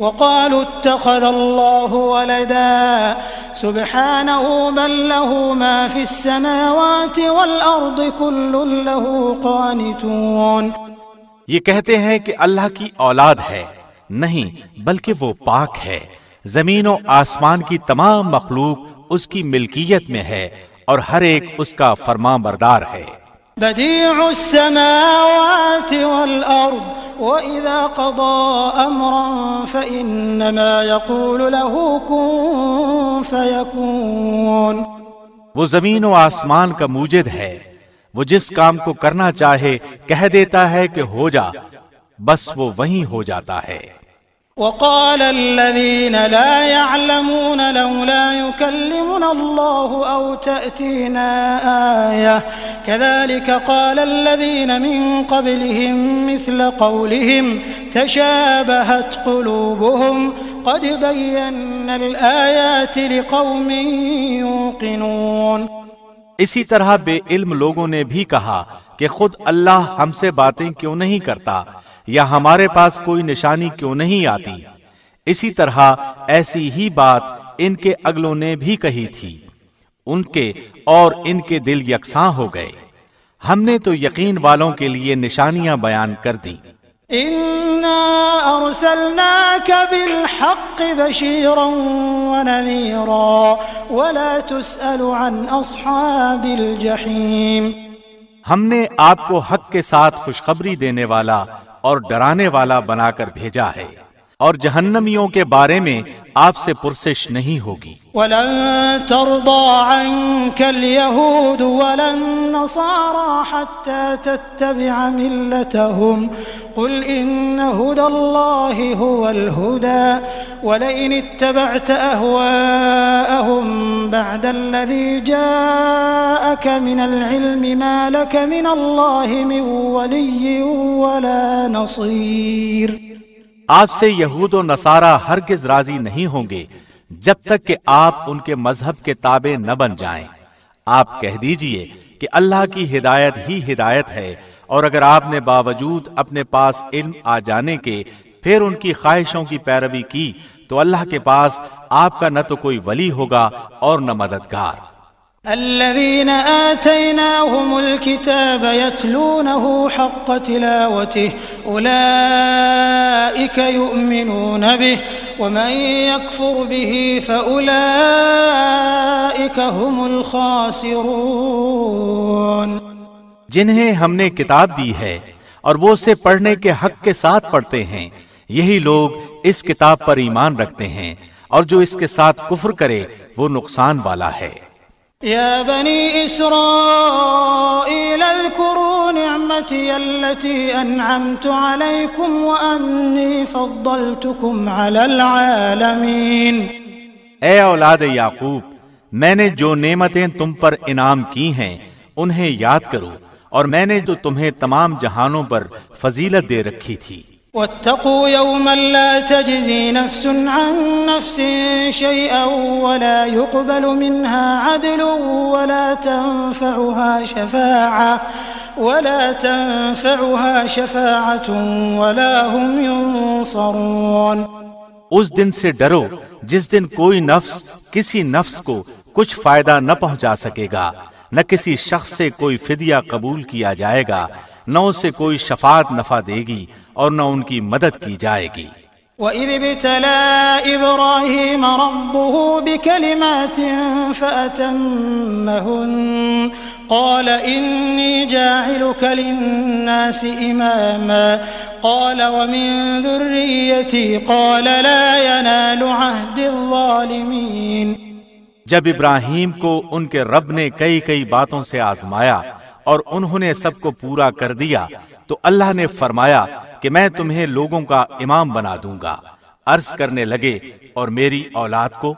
وقالوا اتخذ الله ولدا. سبحانه بل له ما في السماوات والأرض كل له قانتون. یہ کہتے ہیں کہ اللہ کی اولاد ہے نہیں بلکہ وہ پاک ہے۔ زمین و آسمان کی تمام مخلوق اس کی ملکیت میں ہے اور ہر ایک اس کا فرما بردار ہے۔ بديع السماوات والأرض وَإِذَا قَضَى أَمْرًا فَإِنَّمَا يَقُولُ لَهُ كُن فَيَكُونَ وہ زمین و آسمان کا موجد ہے۔ وہ جس کام کو کرنا چاہے، کہہ دیتا ہے کہ ہو جا۔ بس وہ وہیں ہو جاتا ہے۔ وقال الذين لا يعلمون لولا يكلمنا الله أو تأتينا آية. كذلك قال الذين من قبلهم مثل قولهم تشابهت قلوبهم. قد بينا الآيات لقوم يوقنون. اسی طرح بے علم لوگوں نے بھی کہا کہ خود اللہ ہم سے باتیں کیوں نہیں کرتا؟ یا ہمارے پاس کوئی نشانی کیوں نہیں آتی؟ اسی طرح ایسی ہی بات ان کے اگلوں نے بھی کہی تھی۔ ان کے اور ان کے دل یکساں ہو گئے۔ ہم نے تو یقین والوں کے لیے نشانیاں بیان کر دی ہم نے آپ کو حق کے ساتھ خوشخبری دینے والا اور ڈرانے والا بنا کر بھیجا ہے۔ اور جہنمیوں کے بارے میں آپ سے پرسش نہیں ہوگی۔ ولن ترضى عنك اليهود ولا النصارى حتى تتبع ملتهم. قل إن هدى الله هو الهدى. ولئن اتبعت أهواءهم بعد الذي جاءك من العلم ما لك من الله من ولي ولا نصير. آپ سے یہود و نصارہ ہرگز راضی نہیں ہوں گے جب تک کہ آپ ان کے مذہب کے تابع نہ بن جائیں۔ آپ کہہ دیجیے کہ اللہ کی ہدایت ہی ہدایت ہے اور اگر آپ نے باوجود اپنے پاس علم آ جانے کے پھر ان کی خواہشوں کی پیروی کی تو اللہ کے پاس آپ کا نہ تو کوئی ولی ہوگا اور نہ مددگار۔ الذين آتيناهم الكتاب يتلونه حق تلاوته أولئك يؤمنون به ومن يكفر به فأولئك هم الخاسرون جنہیں ہم نے کتاب دی ہے اور وہ اسے پڑھنے کے حق کے ساتھ پڑھتے ہیں۔ یہی لوگ اس کتاب پر ایمان رکھتے ہیں اور جو اس کے ساتھ کفر کرے وہ نقصان والا ہے۔ يا بني إسرائيل اذكروا نعمتي التي أنعمت عليكم وأني فضلتكم على العالمين. اے اولاد یعقوب، میں نے جو نعمتیں تم پر انعام کی ہیں، انہیں یاد کرو، اور میں نے جو تمہیں تمام جہانوں پر فضیلت دے رکھی تھی۔ واتقوا يوما لا تجزي نفس عن نفس شيئا ولا يقبل منها عدل ولا تنفعها شفاعة ولا تنفعها شفاعة ولا هم ينصرون اس دن سے ڈرو، جس دن کوئی نفس کسی نفس کو کچھ فائدہ نہ پہنچا سکے گا، نہ کسی شخص سے کوئی فدیہ قبول کیا جائے گا۔ نہ اسے کوئی شفاعت نفع دے گی اور نہ ان کی مدد کی جائے گی۔ وَإِذِ ابْتَلَى إِبْرَاهِيمَ رَبُّهُ بِكَلِمَاتٍ فَأَتَمَّهُنَّ قَالَ إِنِّي جَاعِلُكَ لِلنَّاسِ إِمَامًا قَالَ وَمِن ذُرِّيَّتِي؟ قَالَ لَا يَنَالُ عَهْدِ الظَّالِمِينَ۔ جب ابراہیم کو ان کے رب نے کئی کئی باتوں سے آزمایا اور انہوں نے سب کو پورا کر دیا، تو اللہ نے فرمایا کہ میں تمہیں لوگوں کا امام بنا دوں گا۔ عرض کرنے لگے، اور میری اولاد کو؟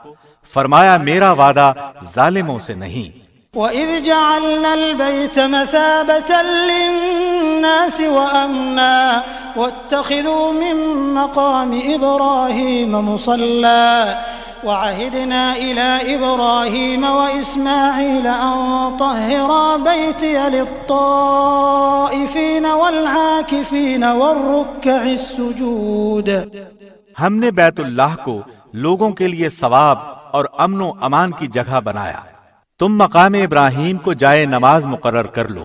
فرمایا، میرا وعدہ ظالموں سے نہیں۔ وَإِذْ جَعَلْنَا الْبَيْتَ مَثَابَةً لِلنَّاسِ وَأَمْنًا وَاتَّخِذُوا مِن مَّقَامِ إِبْرَاهِيمَ مُصَلًّى وعهدنا إلى إبراهيم وإسماعيل أن طهر بيتي للطائفين والعاكفين والركع السجود. ہم نے بیت اللہ کو لوگوں کے لیے ثواب اور امن و امان کی جگہ بنایا۔ تم مقام ابراہیم کو جائے نماز مقرر کر لو۔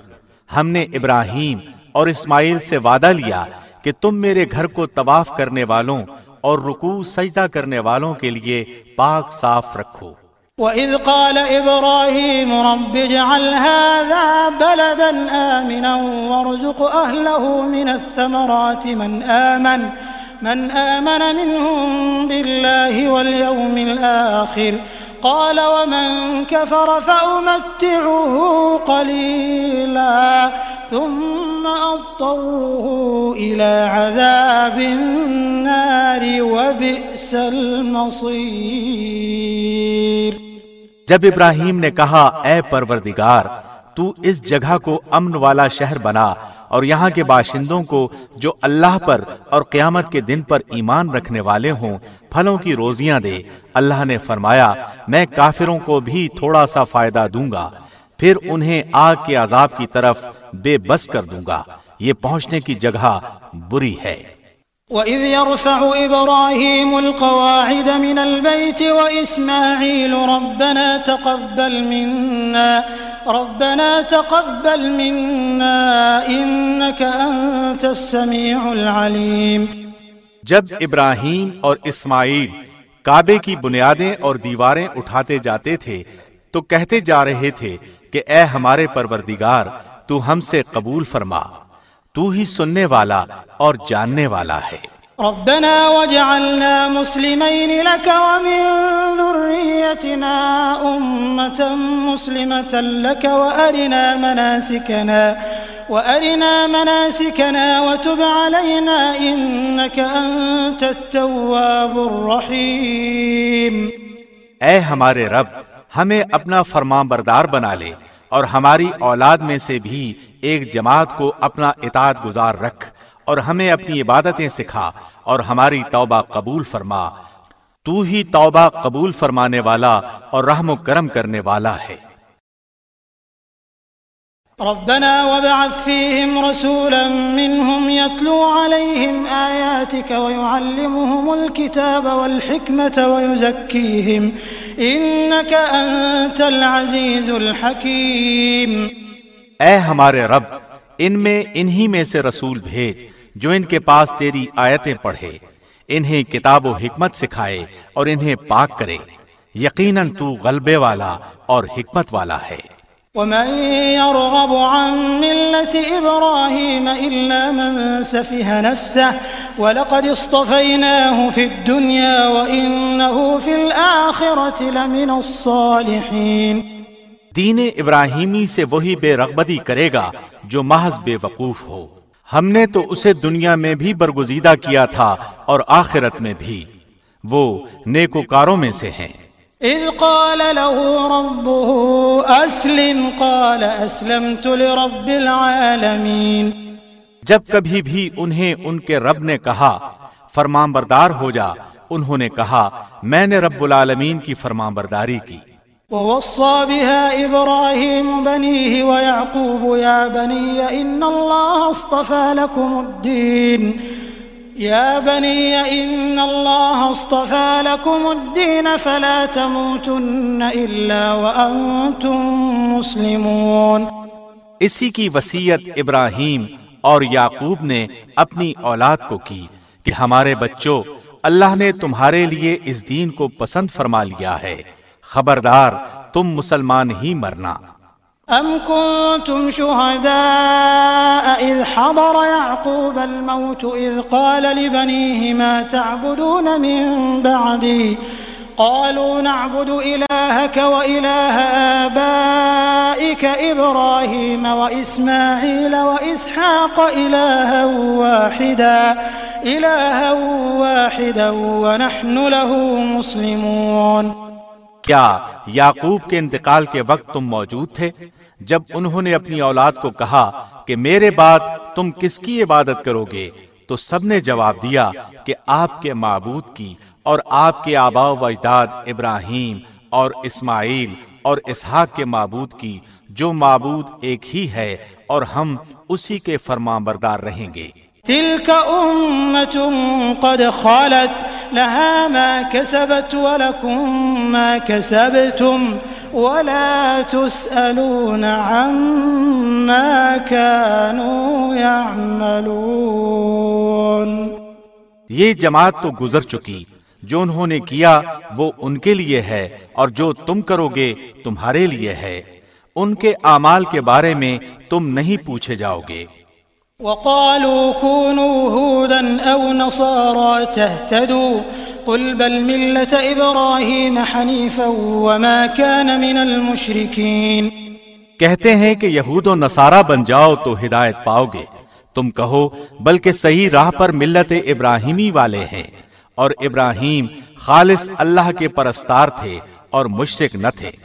ہم نے ابراہیم اور اسماعیل سے وعدہ لیا کہ تم میرے گھر کو طواف کرنے والوں اور رکوع سجدہ کرنے والوں کے لیے پاک صاف رکھو۔ وَإِذْ قَالَ إِبْرَاهِيمُ رَبِّ اجْعَلْ هَذَا بَلَدًا آمِنًا وَارْزُقْ أَهْلَهُ مِنَ الثَّمَرَاتِ مَنْ آمَنَ من آمن منهم بالله واليوم الآخر قال ومن كفر فأمتعه قليلا ثم أضطره إلى عذاب النار وبئس المصير. جب ابراہیم نے کہا، اے پروردگار، تو اس جگہ کو امن والا شہر بنا اور یہاں کے باشندوں کو جو اللہ پر اور قیامت کے دن پر ایمان رکھنے والے ہوں، پھلوں کی روزیاں دے۔ اللہ نے فرمایا، میں کافروں کو بھی تھوڑا سا فائدہ دوں گا، پھر انہیں آگ کے عذاب کی طرف بے بس کر دوں گا۔ یہ پہنچنے کی جگہ بری ہے۔ وَإِذْ يَرْفَعُ إِبْرَاهِيمُ الْقَوَاعِدَ مِنَ الْبَيْتِ وَإِسْمَاعِيلُ رَبَّنَا تَقَبَّلْ مِنَّا، رَبَّنَا تَقَبَّلْ مِنَّا إِنَّكَ أَنْتَ السَّمِيعُ الْعَلِيمُ۔ جب ابراہیم اور اسماعیل کعبے کی بنیادیں اور دیواریں اٹھاتے جاتے تھے، تو کہتے جا رہے تھے کہ اے ہمارے پروردگار، تو ہم سے قبول فرما۔ تو ہی سننے والا اور جاننے والا ہے۔ ربنا وجعلنا مسلمين لك ومن ذريتنا أمة مسلمة لك وأرنا مناسكنا وأرنا مناسكنا وتب علينا إنك أنت التواب الرحيم اے ہمارے رب ہمیں اپنا فرمان بردار بنا لے اور ہماری اولاد میں سے بھی ایک جماعت کو اپنا اطاعت گزار رکھ اور ہمیں اپنی عبادتیں سکھا اور ہماری توبہ قبول فرما۔ تو ہی توبہ قبول فرمانے والا اور رحم و کرم کرنے والا ہے۔ ربنا وابعث فيهم رسولا منهم يتلو عليهم آياتك ويعلمهم الكتاب والحكمة ويزكيهم إنك أنت العزيز الحكيم اے ہمارے رب، ان میں انہی میں سے رسول بھیج جو ان کے پاس تیری آیتیں پڑھے، انہیں کتاب و حکمت سکھائے اور انہیں پاک کرے۔ یقیناً تو غلبے والا اور حکمت والا ہے۔ ومن يرغب عن ملة إبراهيم إلا من سفه نفسه، ولقد اصطفيناه في الدنيا وإنه في الآخرة لمن الصالحين۔ دین ابراہیمی سے وہی بے رغبتی کرے گا جو محض بے وقوف ہو۔ ہم نے تو اسے دنیا میں بھی برگزیدہ کیا تھا اور آخرت میں بھی۔ وہ نیکوکاروں میں سے ہیں۔ إذ قال له ربه أسلم قال أسلمت لرب العالمين جب کبھی بھی انہیں ان کے رب نے کہا فرمان بردار ہو جا انہوں نے کہا میں نے رب العالمین کی فرمان برداری کی۔ ووصى بها إبراهيم بنيه ويعقوب يا بني إن الله اصطفى لكم الدين. يا بني إن الله اصطفى لكم الدين فلا تموتن إلا وأنتم مسلمون. اسی کی وسیعت ابراہیم اور یعقوب نے اپنی اولاد کو کی کہ ہمارے بچوں، اللہ نے تمہارے لیے اس دین کو پسند فرما لیا ہے۔ خبردار، تم مسلمان ہی مرنا۔ أم كنتم شهداء إذ حضر يعقوب الموت إذ قال لبنيه ما تعبدون من بعدي۔ قالوا نعبد إلهك وإله آبائك إبراهيم وإسماعيل وإسحاق إلها واحدا إلها واحدا ونحن له مسلمون۔ کیا یعقوب کے انتقال کے وقت تم موجود تھے؟ جب انہوں نے اپنی اولاد کو کہا کہ میرے بعد تم کس کی عبادت کرو گے، تو سب نے جواب دیا کہ آپ کے معبود کی اور آپ کے آبا و اجداد ابراہیم اور اسماعیل اور اسحاق کے معبود کی، جو معبود ایک ہی ہے اور ہم اسی کے فرمان بردار رہیں گے۔ تلك أمة قد خالت، لها ما كسبت ولكم ما كسبتم، ولا تسألون عما كانوا يعملون. یہ جماعت تو گزر چکی، جو انہوں نے کیا وہ ان کے لیے ہے، اور جو تم کرو گے تمہارے لیے ہے۔ ان کے اعمال کے بارے میں تم نہیں پوچھے جاؤ گے۔ وقالوا كونوا هودا أو نصارى تهتدوا قل بل ملة إبراهيم حنيفا وما كان من المشركين کہتے ہیں کہ یہود و نصارہ بن جاؤ تو ہدایت پاؤ گے۔ تم کہو، بلکہ صحیح راہ پر ملت ابراہیمی والے ہیں۔ اور ابراہیم خالص اللہ کے پرستار تھے اور مشرک نہ تھے۔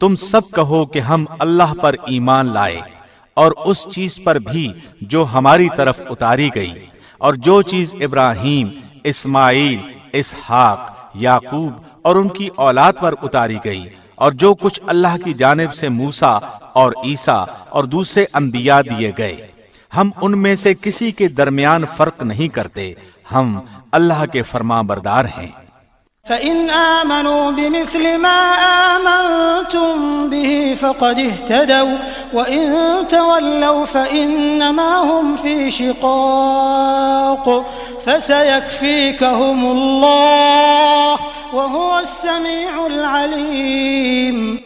تم سب کہو کہ ہم اللہ پر ایمان لائے اور اس چیز پر بھی جو ہماری طرف اتاری گئی۔ اور جو چیز ابراہیم، اسماعیل، اسحاق، یعقوب اور ان کی اولاد پر اتاری گئی اور جو کچھ اللہ کی جانب سے موسا اور عیسیٰ اور دوسرے انبیاء دیے گئے۔ ہم ان میں سے کسی کے درمیان فرق نہیں کرتے۔ ہم اللہ کے فرما بردار ہیں۔ فإن آمنوا بمثل ما آمنتم به فقد اهتدوا وإن تولوا فإنما هم في شقاق فسيكفيكهم الله وهو السميع العليم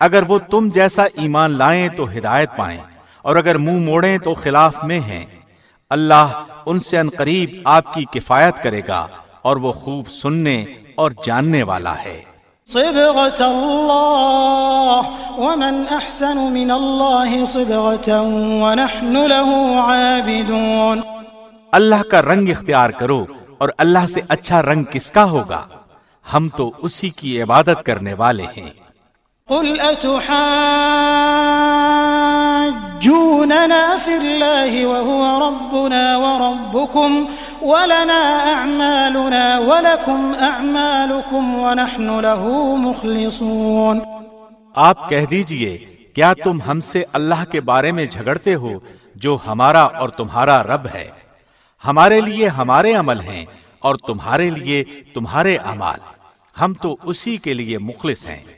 اگر وہ تم جیسا ایمان لائیں تو ہدایت پائیں، اور اگر منہ موڑیں تو خلاف میں ہیں۔ اللہ ان سے انقریب آپ کی کفایت کرے گا اور وہ خوب سننے اور جاننے والا ہے۔ صبغت اللہ ومن احسن من اللہ صبغتا ونحن له عابدون۔ اللہ کا رنگ اختیار کرو اور اللہ سے اچھا رنگ کس کا ہوگا؟ ہم تو اسی کی عبادت کرنے والے ہیں۔ قل اتحاجوننا في الله وهو ربنا وربكم ولنا أعمالنا ولكم أعمالكم ونحن له مخلصون آپ کہہ دیجیے، کیا تم ہم سے اللہ کے بارے میں جھگڑتے ہو جو ہمارا اور تمہارا رب ہے؟ ہمارے لیے ہمارے عمل ہیں اور تمہارے لیے تمہارے اعمال۔ ہم تو اسی کے لیے مخلص ہیں۔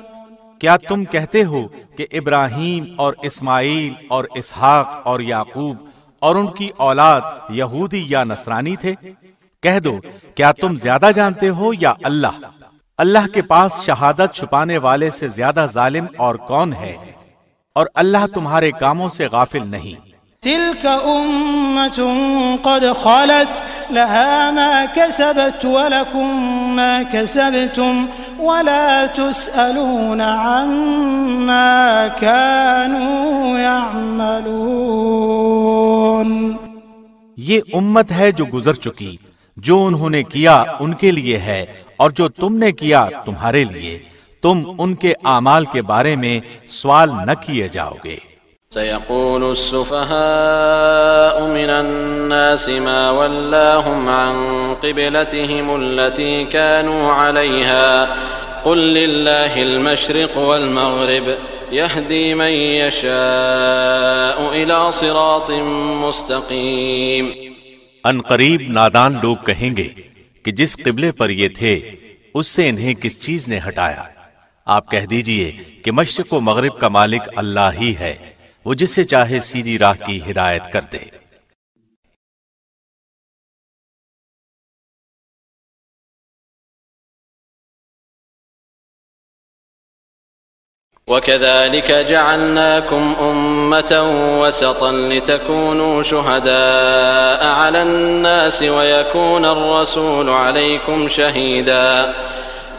کیا تم کہتے ہو کہ ابراہیم اور اسماعیل اور اسحاق اور یعقوب اور ان کی اولاد یہودی یا نصرانی تھے؟ کہہ دو، کیا تم زیادہ جانتے ہو یا اللہ؟ اللہ کے پاس شہادت چھپانے والے سے زیادہ ظالم اور کون ہے؟ اور اللہ تمہارے کاموں سے غافل نہیں۔ تلك أمة قد خلت، لها ما كسبت ولكم ما كسبتم ولا تسألون عما كانوا يعملون۔ یہ امت ہے جو گزر چکی، جو انہوں نے کیا ان کے لیے ہے اور جو تم نے کیا تمہارے لیے۔ تم ان کے اعمال کے بارے میں سوال نہ کیے جاؤ گے۔ سيقول السفهاء من الناس ما ولاهم عن قبلتهم التي كانوا عليها. قل لله المشرق والمغرب، يهدي من يشاء إلى صراط مستقيم. ان قریب نادان لوگ کہیں گے کہ جس قبلے پر یہ تھے، اس سے انہیں کس چیز نے ہٹایا؟ آپ کہہ دیجیے کہ مشرق و مغرب کا مالک اللہ ہی ہے۔ وہ جسے چاہے سیدھی راہ کی ہدایت کر دے۔ وكذلك جعلناكم أمة وسطا لتكونوا شهداء على الناس ويكون الرسول عليكم شهيدا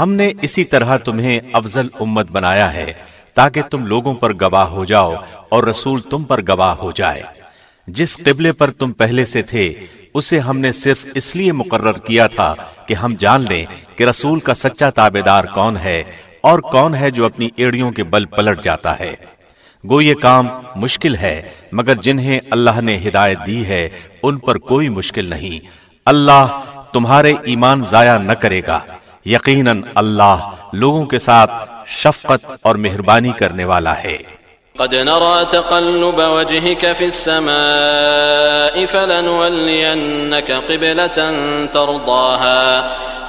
ہم نے اسی طرح تمہیں افضل امت بنایا ہے تاکہ تم لوگوں پر گواہ ہو جاؤ اور رسول تم پر گواہ ہو جائے۔ جس قبلے پر تم پہلے سے تھے، اسے ہم نے صرف اس لیے مقرر کیا تھا کہ ہم جان لیں کہ رسول کا سچا تابے دار کون ہے اور کون ہے جو اپنی ایڑیوں کے بل پلٹ جاتا ہے۔ گو، یہ کام مشکل ہے، مگر جنہیں اللہ نے ہدایت دی ہے، ان پر کوئی مشکل نہیں۔ اللہ تمہارے ایمان ضائع نہ کرے گا۔ یقیناً اللہ لوگوں کے ساتھ شفقت اور مہربانی کرنے والا ہے۔ قد نرى تقلب وجهك في السماء فلنولينك قبلة ترضاها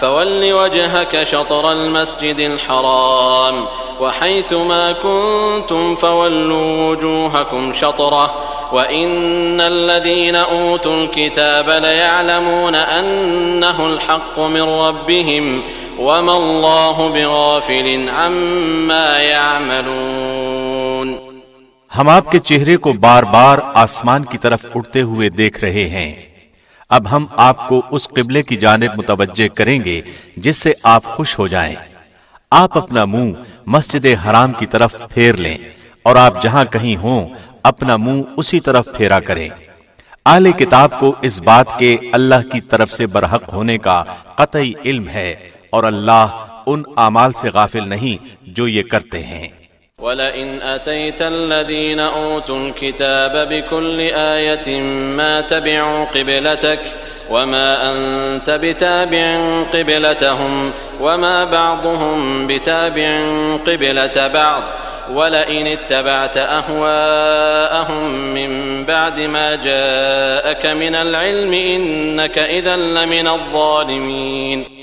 فول وجهك شطر المسجد الحرام وحيث ما كنتم فولوا وجوهكم شطره وإن الذين أوتوا الكتاب ليعلمون أنه الحق من ربهم وما الله بغافل عما يعملون ہم آپ کے چہرے کو بار بار آسمان کی طرف اٹھتے ہوئے دیکھ رہے ہیں۔ اب ہم آپ کو اس قبلے کی جانب متوجہ کریں گے جس سے آپ خوش ہو جائیں۔ آپ اپنا منہ مسجد حرام کی طرف پھیر لیں اور آپ جہاں کہیں ہوں، اپنا منہ اسی طرف پھیرا کریں۔ اہل کتاب کو اس بات کے اللہ کی طرف سے برحق ہونے کا قطعی علم ہے اور اللہ ان اعمال سے غافل نہیں جو یہ کرتے ہیں۔ ولئن أتيت الذين أوتوا الكتاب بكل آية ما تبعوا قبلتك وما أنت بتابع قبلتهم وما بعضهم بتابع قبلة بعض ولئن اتبعت أهواءهم من بعد ما جاءك من العلم إنك إذا لمن الظالمين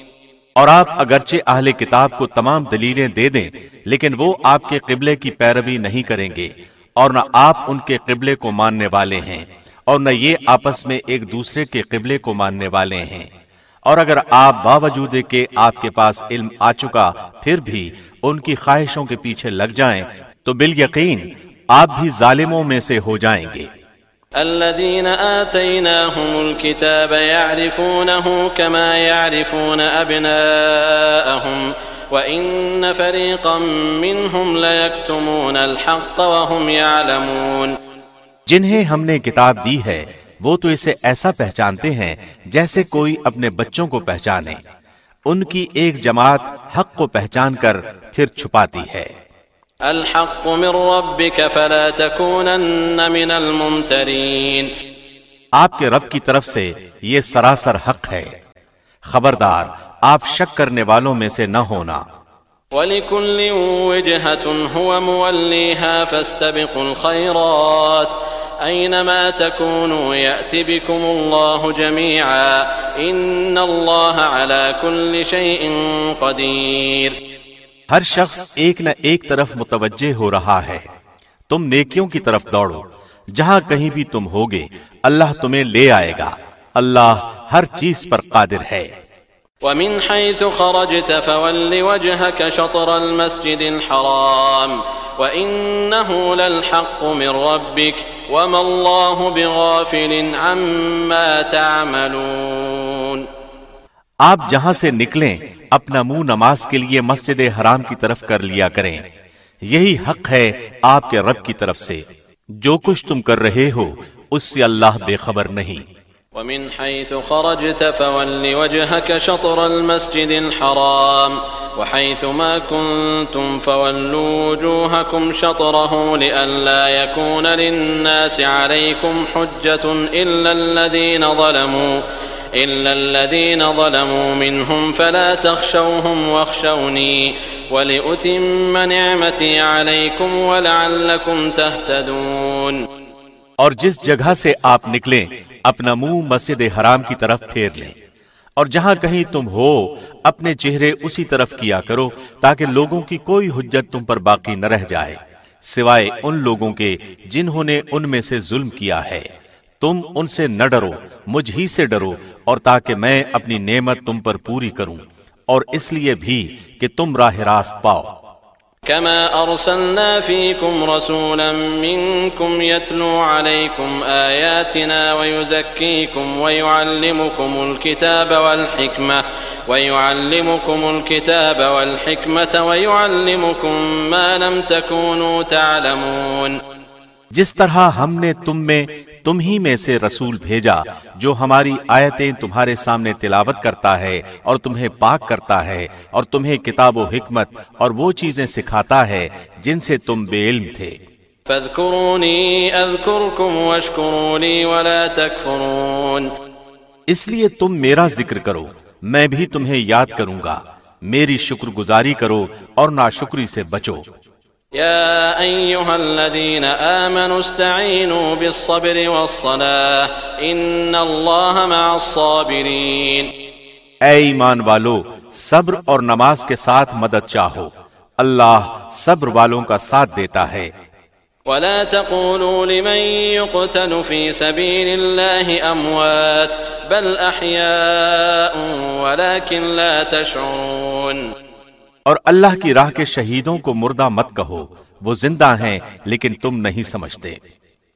اور آپ اگرچہ اہل کتاب کو تمام دلیلیں دے دیں، لیکن وہ آپ کے قبلے کی پیروی نہیں کریں گے، اور نہ آپ ان کے قبلے کو ماننے والے ہیں، اور نہ یہ آپس میں ایک دوسرے کے قبلے کو ماننے والے ہیں۔ اور اگر آپ باوجود کے آپ کے پاس علم آ چکا، پھر بھی ان کی خواہشوں کے پیچھے لگ جائیں، تو بال یقین آپ بھی ظالموں میں سے ہو جائیں گے۔ الذين آتيناهم الكتاب يعرفونه كما يعرفون أبناءهم، وإن فريقا منهم ليكتمون الحق وهم يعلمون. جنہیں ہم نے کتاب دی ہے، وہ تو اسے ایسا پہچانتے ہیں جیسے کوئی اپنے بچوں کو پہچانے۔ ان کی ایک جماعت حق کو پہچان کر پھر چھپاتی ہے۔ الحق من ربك فلا تكونن من الممترين. آپ کے رب کی طرف سے یہ سراسر حق ہے۔ خبردار آپ شک کرنے والوں میں سے نہ ہونا۔ وَلِكُلِّ وِجْهَةٌ هُوَ مُوَلِّيهَا فَاسْتَبِقُوا الْخَيْرَاتِ أَيْنَمَا تَكُونُوا يَأْتِ بِكُمُ اللَّهُ جَمِيعًا إِنَّ اللَّهَ عَلَى كُلِّ شَيْءٍ قَدِيرٌ۔ ہر شخص ایک نہ ایک طرف متوجہ ہو رہا ہے۔ تم نیکیوں کی طرف دوڑو۔ جہاں کہیں بھی تم ہوگے، اللہ تمہیں لے آئے گا۔ اللہ ہر چیز پر قادر ہے۔ ومن حيث خرجت فول وجهك شطر المسجد الحرام وإنه للحق من ربك وما الله بغافل عما تعملون آپ جہاں سے نکلیں، اپنا منہ نماز کے لیے مسجد حرام کی طرف کر لیا کریں۔ یہی حق ہے آپ کے رب کی طرف سے۔ جو کچھ تم کر رہے ہو، اس سے اللہ بے خبر نہیں۔ ومن حيث خرجت فول وجهك شطر المسجد الحرام وحيث ما كنتم فولوا وجوهكم شطره لئلا يكون للناس عليكم حجة إلا الذين ظلموا إلا الذين ظلموا منهم فلا تخشوهم واخشوني ولأتم نعمتي عليكم ولعلكم تهتدون اور جس جگہ سے آپ نکلیں، اپنا منہ مسجد حرام کی طرف پھیر لیں۔ اور جہاں کہیں تم ہو، اپنے چہرے اسی طرف کیا کرو، تاکہ لوگوں کی کوئی حجت تم پر باقی نہ رہ جائے، سوائے ان لوگوں کے جنہوں نے ان میں سے ظلم کیا ہے۔ تم ان سے نہ ڈرو مجھ ہی سے ڈرو اور تاکہ میں اپنی نعمت تم پر پوری کروں اور اس لیے بھی کہ تم راہ راست پاؤ۔ كما أرسلنا فيكم رسولا منكم يتلو عليكم آياتنا ويزكيكم ويعلمكم الكتاب والحكمة ويعلمكم الكتاب والحكمة ويعلمكم ما لم تكونوا تعلمون۔ جس طرح ہم نے تم میں تم ہی میں سے رسول بھیجا جو ہماری آیتیں تمہارے سامنے تلاوت کرتا ہے اور تمہیں پاک کرتا ہے اور تمہیں کتاب و حکمت اور وہ چیزیں سکھاتا ہے جن سے تم بے علم تھے۔ ولا تكفرون اس لیے تم میرا ذکر کرو میں بھی تمہیں یاد کروں گا۔ میری شکر گزاری کرو اور ناشکری سے بچو۔ يا أيها الذين آمنوا استعينوا بالصبر والصلاة إن الله مع الصابرين اے ایمان والو صبر اور نماز کے ساتھ مدد چاہو۔ اللہ صبر والوں کا ساتھ دیتا ہے۔ ولا تقولوا لمن يقتل في سبيل الله أموات بل أحياء ولكن لا تشعرون۔ اور اللہ کی راہ کے شہیدوں کو مردہ مت کہو وہ زندہ ہیں لیکن تم نہیں سمجھتے۔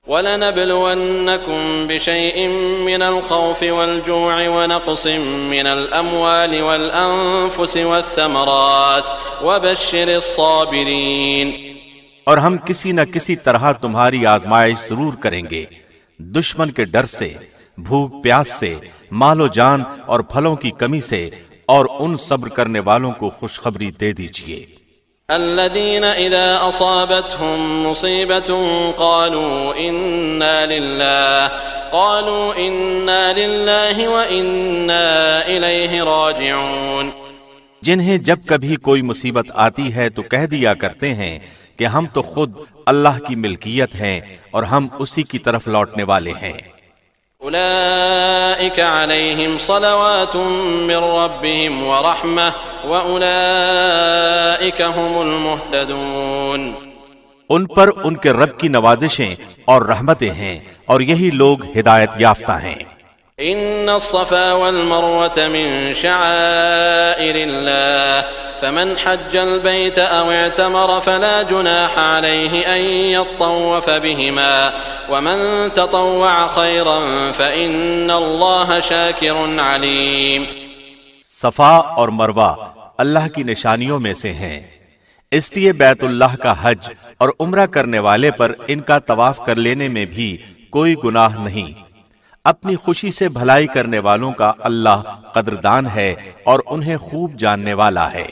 وَلَنَبْلُوَنَّكُمْ بِشَيْءٍ مِّنَ الْخَوْفِ وَالْجُوعِ وَنَقْصٍ مِّنَ الْأَمْوَالِ وَالْأَنفُسِ وَالثَّمَرَاتِ وَبَشِّرِ الصَّابِرِينَ اور ہم کسی نہ کسی طرح تمہاری آزمائش ضرور کریں گے۔ دشمن کے ڈر سے بھوک پیاس سے مال و جان اور پھلوں کی کمی سے اور ان صبر کرنے والوں کو خوشخبری دے دیجیے۔ الذين اذا اصابتهم مصيبه قالوا انا لله قالوا انا لله وانا اليه راجعون۔ جنہیں جب کبھی کوئی مصیبت آتی ہے تو کہہ دیا کرتے ہیں کہ ہم تو خود اللہ کی ملکیت ہیں اور ہم اسی کی طرف لوٹنے والے ہیں۔ اولئك عليهم صلوات من ربهم ورحمة وأولئك هم المهتدون ان پر ان کے رب کی نوازشیں اور رحمتیں ہیں اور یہی لوگ ہدایت یافتہ ہیں۔ ان الصفا والمروة من شعائر الله. فمن حج البيت او اعتمر فلا جناح عليه ان يطوف بهما. ومن تطوع خيرا فان الله شاكر عليم. صفا اور مروہ اللہ کی نشانیوں میں سے ہیں. اس لیے بیت اللہ کا حج اور عمرہ کرنے والے پر ان کا طواف کر لینے میں بھی کوئی گناہ نہیں۔ اپنی خوشی سے بھلائی کرنے والوں کا اللہ قدردان ہے اور انہیں خوب جاننے والا ہے۔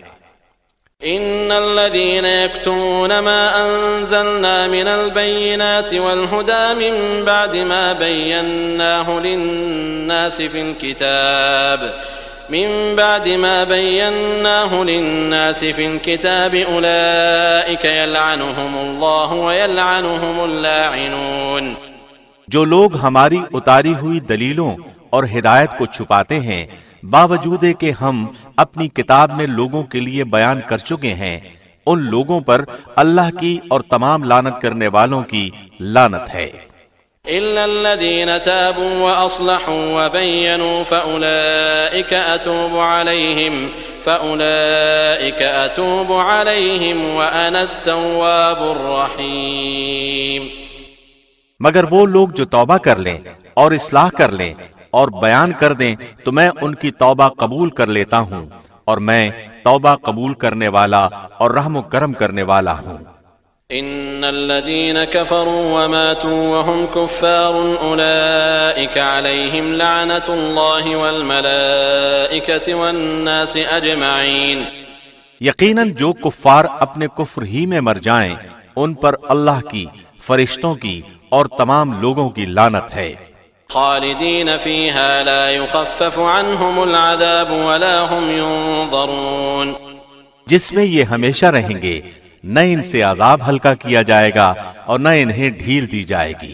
ان الذين يكتمون ما انزلنا من البينات والهدى من بعد ما بيناه للناس في الكتاب من بعد ما بيناه للناس في الكتاب اولئك يلعنهم الله ويلعنهم اللاعنون۔ جو لوگ ہماری اتاری ہوئی دلیلوں اور ہدایت کو چھپاتے ہیں، باوجود کہ ہم اپنی کتاب میں لوگوں کے لیے بیان کر چکے ہیں، ان لوگوں پر اللہ کی اور تمام لانت کرنے والوں کی لانت ہے۔ إلا الذين تابوا وأصلحوا وبينوا فأولئك أتوب عليهم، فأولئك أتوب عليهم وأنا التواب الرحيم مگر وہ لوگ جو توبہ کر لیں اور اصلاح کر لیں اور بیان کر دیں تو میں ان کی توبہ قبول کر لیتا ہوں اور میں توبہ قبول کرنے والا اور رحم و کرم کرنے والا ہوں۔ ان الذين كفروا وماتوا وهم كفار اولئك عليهم لعنه الله والملائكه والناس اجمعين یقینا جو کفار اپنے کفر ہی میں مر جائیں ان پر اللہ کی فرشتوں کی اور تمام لوگوں کی لانت ہے۔ خالدين فيها لا يخفف عنهم العذاب ولا هم ينظرون جس میں یہ ہمیشہ رہیں گے نہ ان سے عذاب ہلکا کیا جائے گا اور نہ انہیں ڈھیل دی جائے گی۔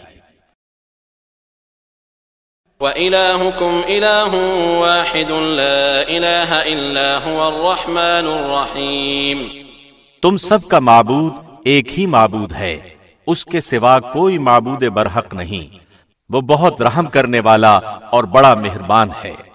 وَإِلَاهُكُمْ إِلَاهٌ وَاحِدٌ لَا إِلَاهَ إِلَّا هُوَ الرَّحْمَنُ الرَّحِيمُ۔ تم سب کا معبود ایک ہی معبود ہے۔ اس کے سوا کوئی معبود برحق نہیں۔ وہ بہت رحم کرنے والا اور بڑا مہربان ہے۔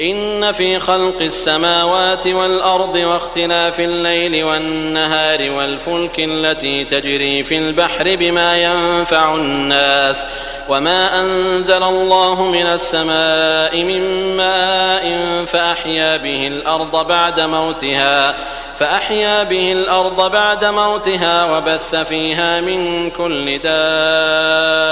ان في خلق السماوات والارض واختلاف الليل والنهار والفلك التي تجري في البحر بما ينفع الناس وما انزل الله من السماء من ماء فاحيا به الارض بعد موتها فأحيا به الأرض بعد موتها وبث فيها من كل دابة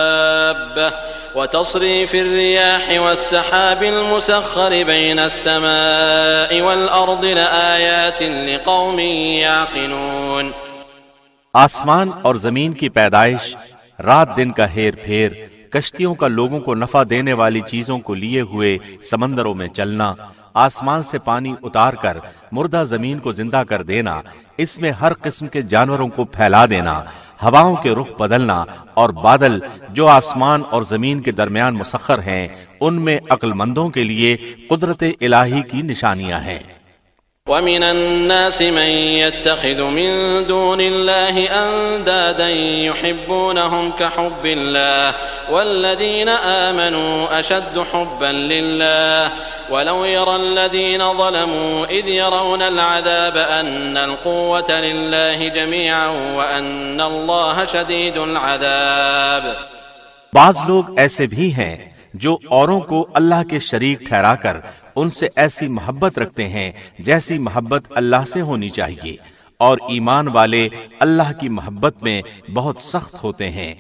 وتصريف الرياح والسحاب المسخر بين السماء والأرض لآيات لقوم يعقلون. آسمان اور زمین کی پیدائش، رات دن کا ہیر پھیر، کشتیوں کا لوگوں کو نفع دینے والی چیزوں کو لیے ہوئے سمندروں میں چلنا، آسمان سے پانی اتار کر مردہ زمین کو زندہ کر دینا، اس میں ہر قسم کے جانوروں کو پھیلا دینا، ہواؤں کے رخ بدلنا اور بادل جو آسمان اور زمین کے درمیان مسخر ہیں، ان میں عقل مندوں کے لیے قدرت الہی کی نشانیاں ہیں۔ ومن الناس من يتخذ من دون الله أندادا يحبونهم كحب الله والذين آمنوا أشد حبا لله ولو يرى الذين ظلموا إذ يرون العذاب أن القوة لله جميعا وأن الله شديد العذاب بعض لوگ ایسے بھی ہیں جو اوروں کو اللہ کے شریک ٹھہرا کر ان سے ایسی محبت رکھتے ہیں جیسی محبت اللہ سے ہونی چاہیے۔ اور ایمان والے اللہ کی محبت میں بہت سخت ہوتے ہیں۔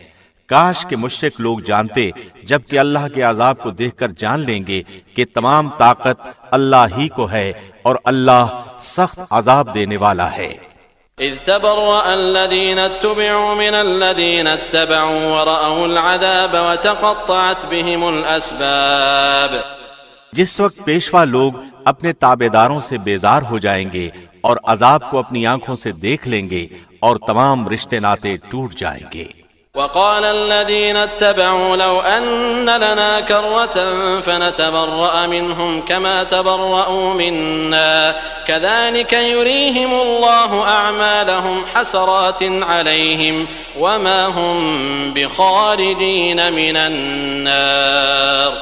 کاش کے مشرق لوگ جانتے، جبکہ اللہ کے عذاب کو دیکھ کر جان لیں گے کہ تمام طاقت اللہ ہی کو ہے اور اللہ سخت عذاب دینے والا ہے۔ اذ تبرأ الذين اتبعوا من الذين اتبعوا ورأوا العذاب وتقطعت بهم الأسباب۔ جس وقت پیشوا لوگ اپنے تابے داروں سے بیزار ہو جائیں گے اور عذاب کو اپنی آنکھوں سے دیکھ لیں گے اور تمام رشتے ناتے ٹوٹ جائیں گے۔ وقال الذين اتبعوا لو أن لنا كرة فنتبرأ منهم كما تبرأوا منا. كذلك يريهم الله أعمالهم حسرات عليهم وما هم بخارجين من النار.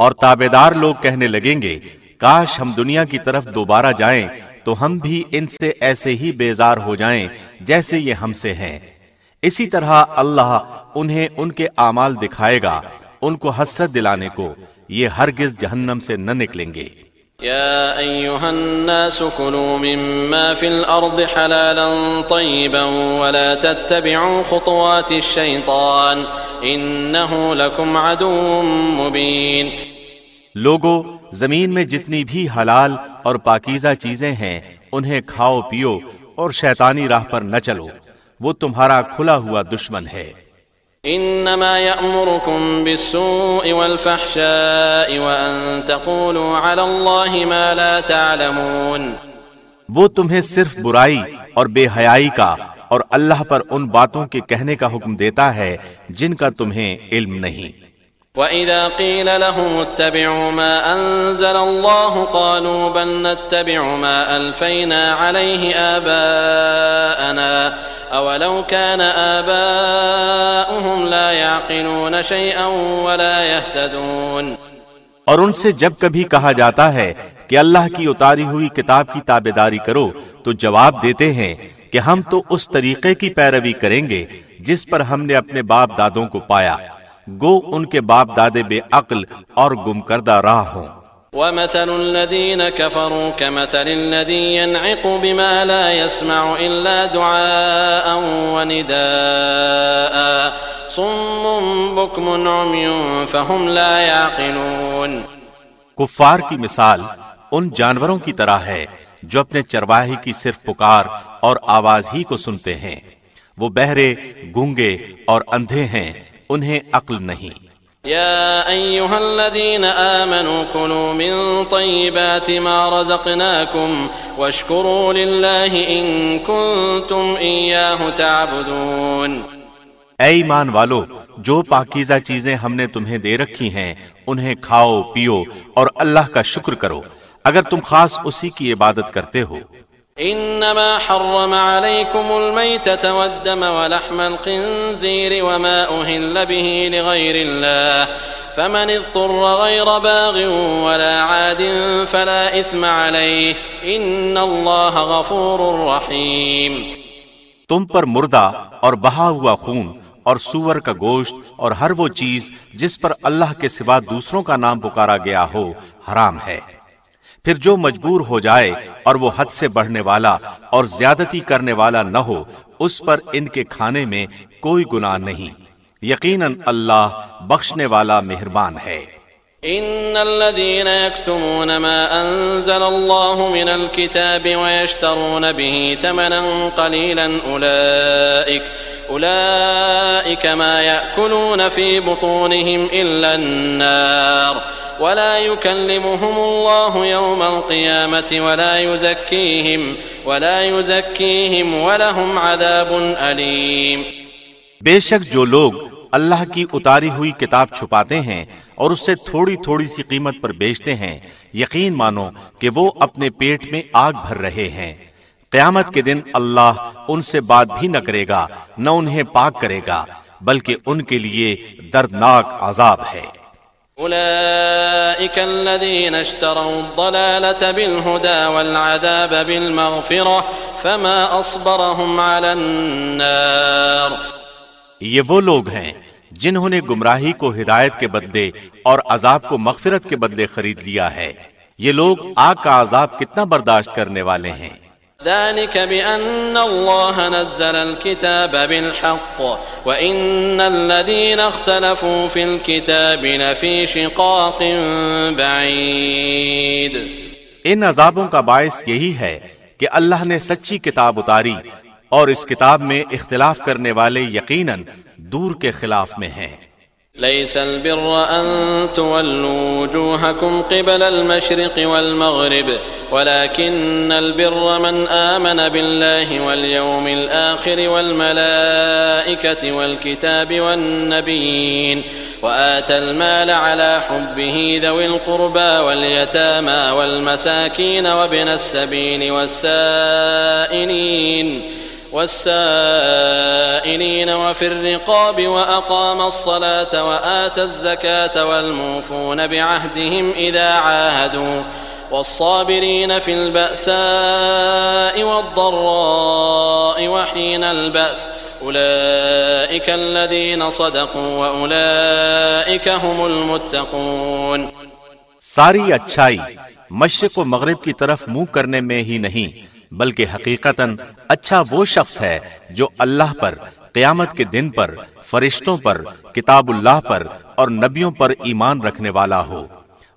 اور تابے دار لوگ کہنے لگیں گے، کاش ہم دنیا کی طرف دوبارہ جائیں، تو ہم بھی ان سے ایسے ہی بیزار ہو جائیں جیسے یہ ہم سے ہیں۔ اسی طرح اللہ انہیں ان کے اعمال دکھائے گا، ان کو حسد دلانے کو، یہ ہرگز جہنم سے نہ نکلیں گے۔ يا أيها الناس كلوا مما في الأرض حلالا طيبا ولا تتبعوا خطوات الشيطان إنه لكم عدو مبين لوگو زمین میں جتنی بھی حلال اور پاکیزہ چیزیں ہیں انہیں کھاؤ پیو اور شیطانی راہ پر نہ چلو۔ وہ تمہارا کھلا ہوا دشمن ہے۔ انما يأمركم بالسوء والفحشاء وان تقولوا على الله ما لا تعلمون۔ وہ تمہیں صرف برائی اور بے حیائی کا اور اللہ پر ان باتوں کے کہنے کا حکم دیتا ہے جن کا تمہیں علم نہیں۔ وَإِذَا قِيلَ لَهُمُ اتَّبِعُوا مَا أَنزَلَ اللَّهُ قَالُوا بَلْ نَتَّبِعُ مَا أَلْفَيْنَا عَلَيْهِ آبَاءَنَا أَوَلَوْ كَانَ آبَاؤُهُمْ لَا يَعْقِلُونَ شَيْئًا وَلَا يَهْتَدُونَ اور ان سے جب کبھی کہا جاتا ہے کہ اللہ کی اتاری ہوئی کتاب کی تابداری کرو، تو جواب دیتے ہیں کہ ہم تو اس طریقے کی پیروی کریں گے جس پر ہم نے اپنے باپ دادوں کو پایا۔ گو ان کے باپ دادے بے عقل اور گم کردہ راہ ہوں۔ ومثل الذين كفروا كمثل الذي ينعق بما لا يسمع إلا دعاء ونداء صم بكم عمي فهم لا يعقلون۔ کفار کی مثال ان جانوروں کی طرح ہے جو اپنے چرواہی کی صرف پکار اور آواز ہی کو سنتے ہیں۔ وہ بہرے گونگے اور اندھے ہیں۔ انہیں عقل نہیں۔ يا أيها الذين آمنوا كلوا من طيبات ما رزقناكم واشكروا لله إن كنتم إياه تعبدون۔ اے ایمان والو جو پاکیزہ چیزیں ہم نے تمہیں دے رکھی ہیں انہیں کھاؤ پیو اور اللہ کا شکر کرو۔ اگر تم خاص اسی کی عبادت کرتے ہو۔ إنما حرم عليكم الميتة والدم ولحم الخنزير وما أهل به لغير الله فمن اضطر غير باغ ولا عاد فلا إثم عليه إن الله غفور رحيم. تم پر مردہ اور بہا ہوا خون اور سور کا گوشت اور ہر وہ چیز جس پر اللہ کے سوا دوسروں کا نام پکارا گیا ہو حرام ہے۔ پھر جو مجبور ہو جائے اور وہ حد سے بڑھنے والا اور زیادتی کرنے والا نہ ہو، اس پر ان کے کھانے میں کوئی گناہ نہیں۔ یقیناً اللہ بخشنے والا مہربان ہے۔ ان الذين يكتمون ما انزل الله من الكتاب ويشترون به ثمنا قليلا اولئك اولئك ما ياكلون في بطونهم الا النار ولا يكلمهم الله يوم القيامة ولا يزكيهم ولا يزكيهم ولهم عذاب أليم بے شک جو لوگ اللہ کی اتاری ہوئی کتاب چھپاتے ہیں اور اس سے تھوڑی تھوڑی سی قیمت پر بیچتے ہیں۔ یقین مانو کہ وہ اپنے پیٹ میں آگ بھر رہے ہیں۔ قیامت کے دن اللہ ان سے بات بھی نہ کرے گا نہ انہیں پاک کرے گا بلکہ ان کے لیے دردناک عذاب ہے۔ أولئك الذين اشتروا الضلالة بالهدى والعذاب بالمغفرة فما أصبرهم على النار۔ یہ وہ لوگ ہیں جنہوں نے گمراہی کو ہدایت کے بدلے اور عذاب کو مغفرت کے بدلے خرید لیا ہے۔ یہ لوگ آگ کا عذاب کتنا برداشت کرنے والے ہیں۔ ذلك بأن الله نزل الكتاب بالحق وإن الذين اختلفوا في الكتاب لفي شقاق بعيد۔ ان عذابوں کا باعث یہی ہے کہ اللہ نے سچی کتاب اتاری اور اس کتاب میں اختلاف کرنے والے یقیناً دور کے خلاف میں ہیں۔ ليس البر أن تولوا وجوهكم قبل المشرق والمغرب ولكن البر من آمن بالله واليوم الآخر والملائكة والكتاب والنبيين وآتى المال على حبه ذوي القربى واليتامى والمساكين وابن السبيل والسائلين والسائلين وفي الرقاب وأقام الصلاة وآتى الزكاة والموفون بعهدهم إذا عاهدوا والصابرين في البأساء والضراء وحين البأس أولئك الذين صدقوا وأولئك هم المتقون ساری اچھائی مشرق و مغرب کی طرف منہ کرنے میں ہی نہیں بلکہ حقیقتاً اچھا وہ شخص ہے جو اللہ پر، قیامت کے دن پر، فرشتوں پر، کتاب اللہ پر اور نبیوں پر ایمان رکھنے والا ہو،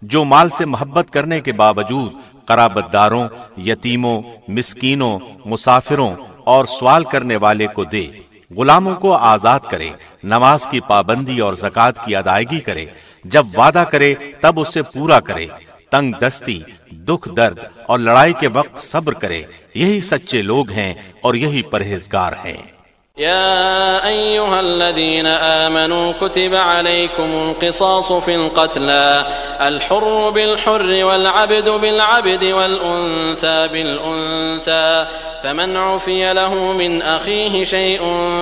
جو مال سے محبت کرنے کے باوجود قرابت داروں یتیموں، مسکینوں، مسافروں اور سوال کرنے والے کو دے، غلاموں کو آزاد کرے، نماز کی پابندی اور زکوٰۃ کی ادائیگی کرے، جب وعدہ کرے، تب اسے پورا کرے۔ تنگ دستی، دکھ درد اور لڑائی کے وقت صبر کرے۔ یہی سچے لوگ ہیں اور یہی پرہیزگار ہیں۔ يا أيها الذين آمنوا كتب عليكم القصاص في القتلى الحر بالحر والعبد بالعبد والأنثى بالأنثى فمن عفي له من أخيه شيء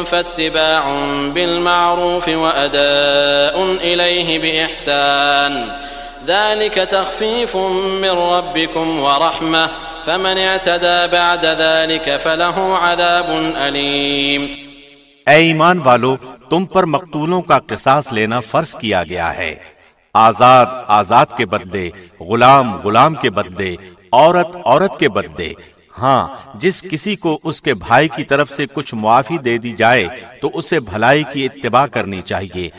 فاتباع بالمعروف وأداء إليه بإحسان۔ ذلك تخفيف من ربكم ورحمة. فمن اعتدى بعد ذلك فله عذاب أليم. اے ایمان والو، تم پر مقتولوں کا قصاص لینا فرض کیا گیا ہے۔ آزاد آزاد کے بدلے، غلام غلام کے بدلے، عورت عورت کے بدلے۔ ہاں جس کسی کو اس کے بھائی کی طرف سے کچھ معافی دے دی جائے، تو اسے بھلائی کی اتباع کرنی چاہیے۔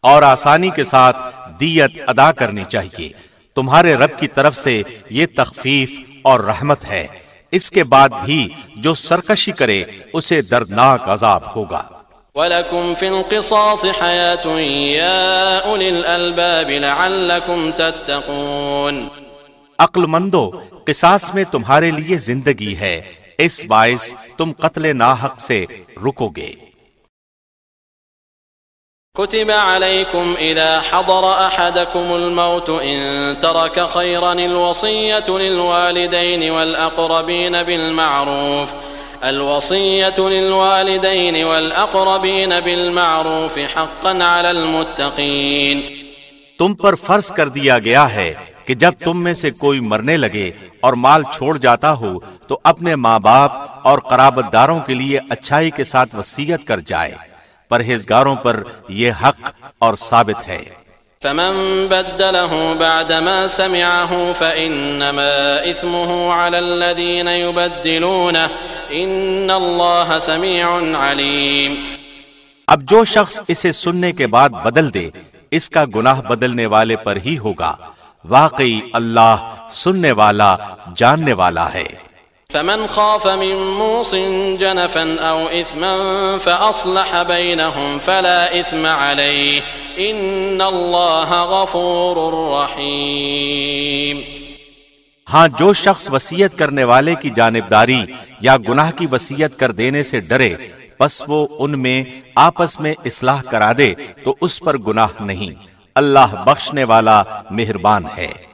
اور آسانی کے ساتھ دیت ادا کرنی چاہیے۔ تمہارے رب کی طرف سے یہ تخفیف اور رحمت ہے۔ اس کے بعد بھی جو سرکشی کرے اسے دردناک عذاب ہوگا۔ ولكم في القصاص حياة يا أولي الألباب لعلكم تتقون۔ عقل مندو قصاص میں تمہارے لیے زندگی ہے۔ اس باعث تم قتل ناحق سے رکو گے۔ كتب عليكم إذا حضر أحدكم الموت إن ترك خيرا الوصية للوالدين والأقربين بالمعروف، الوصية للوالدين والأقربين بالمعروف حقا على المتقين. تم پر فرض کر دیا گیا ہے کہ جب تم میں سے کوئی مرنے لگے اور مال چھوڑ جاتا ہو، تو اپنے ماں باپ اور قرابت داروں کے لیے اچھائی کے ساتھ وسیعت کر جائے۔ پرہیزگاروں پر یہ حق اور ثابت ہے۔ فمن بدله بعدما سمعه فإنما إثمه على الذين يبدلونه إن الله سميع عليم۔ اب جو شخص اسے سننے کے بعد بدل دے اس کا گناہ بدلنے والے پر ہی ہوگا۔ واقعی اللہ سننے والا جاننے والا ہے۔ فمن خاف من موص جنفا أو إثما فأصلح بينهم فلا إثم عليه إن الله غفور رحيم ہاں جو شخص وسیعت کرنے والے کی جانبداری یا گناہ کی وسیعت کر دینے سے ڈرے پس وہ ان میں آپس میں اصلاح کرا دے تو اس پر گناہ نہیں۔ اللہ بخشنے والا مہربان ہے۔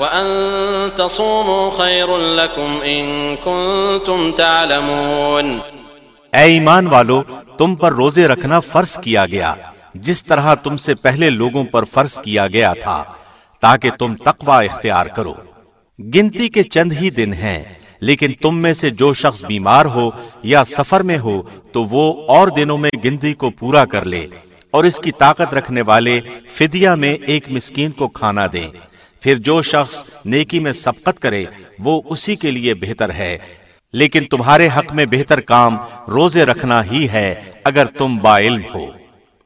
وَأَن تَصُومُوا خَيْرٌ لَكُمْ إِن كُنتُمْ تَعْلَمُونَ اے ایمان والو، تم پر روزے رکھنا فرض کیا گیا، جس طرح تم سے پہلے لوگوں پر فرض کیا گیا تھا، تاکہ تم تقوی اختیار کرو۔ گنتی کے چند ہی دن ہیں، لیکن تم میں سے جو شخص بیمار ہو یا سفر میں ہو، تو وہ اور دنوں میں گنتی کو پورا کر لے، اور اس کی طاقت رکھنے والے فدیہ میں ایک مسکین کو کھانا دیں پھر جو شخص نیکی میں سبقت کرے، وہ اسی کے لیے بہتر ہے۔ لیکن تمہارے حق میں بہتر کام روزے رکھنا ہی ہے اگر تم با علم ہو۔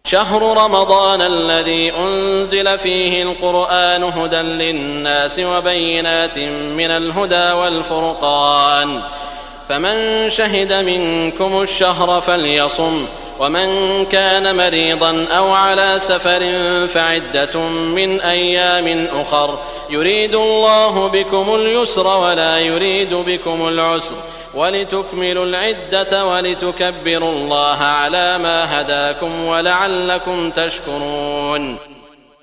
شهر رمضان الذي أنزل فيه القرآن هدى للناس وبينات من الهدى والفرقان۔ فمن شهد منكم الشهر فليصم۔ ومن كان مريضا أو على سفر فعدة من أيام أخر يريد الله بكم اليسر ولا يريد بكم العسر ولتكملوا العدة ولتكبروا الله على ما هداكم ولعلكم تشكرون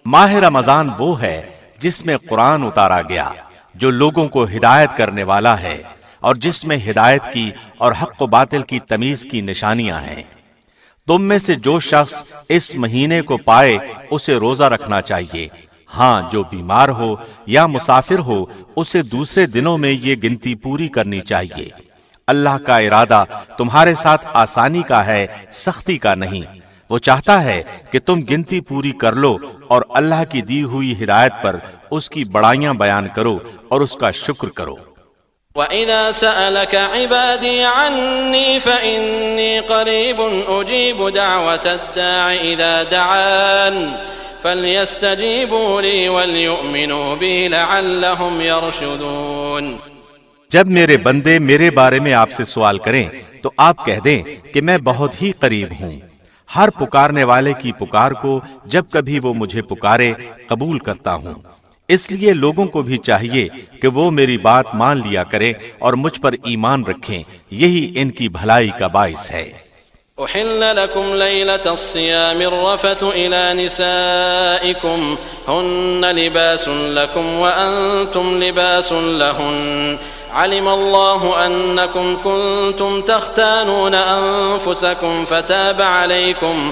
ماہ رمضان وہ ہے جس میں قرآن اتارا گیا، جو لوگوں کو ہدایت کرنے والا ہے اور جس میں ہدایت کی اور حق و باطل کی تمیز کی نشانیاں ہیں۔ تم میں سے جو شخص اس مہینے کو پائے، اسے روزہ رکھنا چاہیے۔ ہاں جو بیمار ہو یا مسافر ہو، اسے دوسرے دنوں میں یہ گنتی پوری کرنی چاہیے۔ اللہ کا ارادہ تمہارے ساتھ آسانی کا ہے، سختی کا نہیں۔ وہ چاہتا ہے کہ تم گنتی پوری کر لو اور اللہ کی دی ہوئی ہدایت پر اس کی بڑائیاں بیان کرو اور اس کا شکر کرو۔ وَإِذَا سَأَلَكَ عِبَادِي عَنِّي فَإِنِّي قَرِيبٌ أُجِيبُ دَعْوَةَ الدَّاعِ إِذَا دَعَانِ فَلْيَسْتَجِيبُوا لِي وَلْيُؤْمِنُوا بِي لَعَلَّهُمْ يَرْشُدُونَ جب میرے بندے میرے بارے میں آپ سے سوال کریں تو آپ کہہ دیں کہ میں بہت ہی قریب ہوں۔ ہر پکارنے والے کی پکار کو جب کبھی وہ مجھے پکارے قبول کرتا ہوں۔ اس لیے لوگوں کو بھی چاہیے کہ وہ میری بات مان لیا کرے اور مجھ پر ایمان رکھیں۔ یہی ان کی بھلائی کا باعث ہے۔ أحل لكم ليلة الصيام الرفث إلى نسائكم هن لباس لكم وأنتم لباس لهن علم الله أنكم كنتم تختانون أنفسكم فتاب عليكم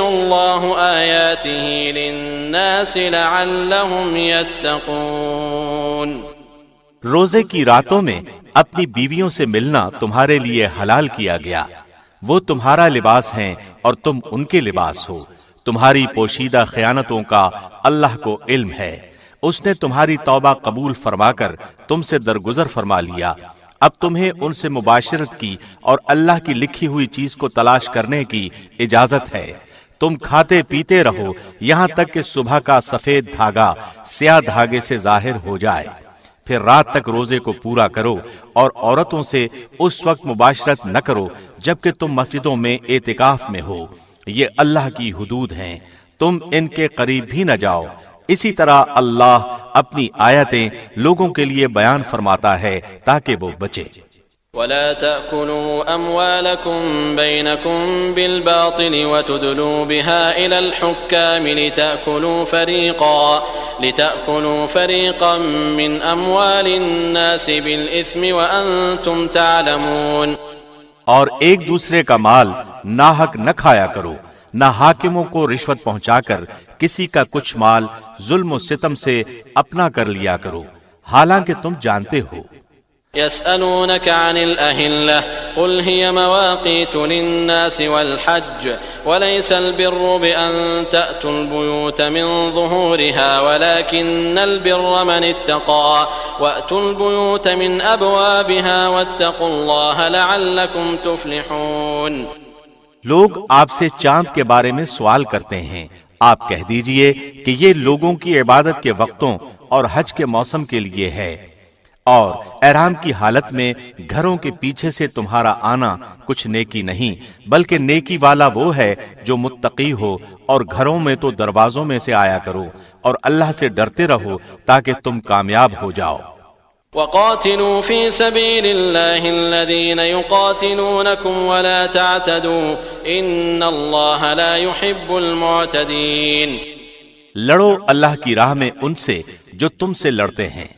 الله آياته للناس لعلهم يتقون. روزے کی راتوں میں اپنی بیویوں سے ملنا تمہارے لیے حلال کیا گیا۔ وہ تمہارا لباس ہیں اور تم ان کے لباس ہو۔ تمہاری پوشیدہ خیانتوں کا اللہ کو علم ہے۔ اس نے تمہاری توبہ قبول فرما کر تم سے درگزر فرما لیا۔ اب تمہیں ان سے مباشرت کی اور اللہ کی لکھی ہوئی چیز کو تلاش کرنے کی اجازت ہے۔ تم کھاتے پیتے رہو، یہاں تک کہ صبح کا سفید دھاگا سیاہ دھاگے سے ظاہر ہو جائے۔ پھر رات تک روزے کو پورا کرو اور عورتوں سے اس وقت مباشرت نہ کرو جبکہ تم مسجدوں میں اعتکاف میں ہو۔ یہ اللہ کی حدود ہیں۔ تم ان کے قریب بھی نہ جاؤ۔ اسی طرح اللہ اپنی آیتیں لوگوں کے لیے بیان فرماتا ہے تاکہ وہ بچے۔ ولا تأكلوا أموالكم بينكم بالباطل وتدلوا بها إلى الحكام لتأكلوا فريقا لتأكلوا فريقا من أموال الناس بالإثم وأنتم تعلمون. اور ایک دوسرے کا مال ناحق نہ کھایا کرو، نہ حاکموں کو رشوت پہنچا کر کسی کا کچھ مال ظلم و ستم سے اپنا کر لیا کرو۔ حالانکہ تم جانتے ہو۔ يسألونك عن الأهلة، قل هي مواقيت للناس والحج، وليس البر بأن تأتوا البيوت من ظهورها، ولكن البر من اتقى، وأتوا البيوت من أبوابها، واتقوا الله لعلكم تفلحون. لوگ آپ سے چاند کے بارے میں سوال کرتے ہیں۔ آپ کہہ دیجیے کہ یہ لوگوں کی عبادت کے وقتوں اور حج کے موسم کے لیے ہے۔ اور احرام کی حالت میں گھروں کے پیچھے سے تمہارا آنا کچھ نیکی نہیں بلکہ نیکی والا وہ ہے جو متقی ہو اور گھروں میں تو دروازوں میں سے آیا کرو اور اللہ سے ڈرتے رہو تاکہ تم کامیاب ہو جاؤ۔ وقاتلوا في سبيل الله الذين يقاتلونكم ولا تعتدوا ان الله لا يحب المعتدين۔ لڑو اللہ کی راہ میں ان سے جو تم سے لڑتے ہیں۔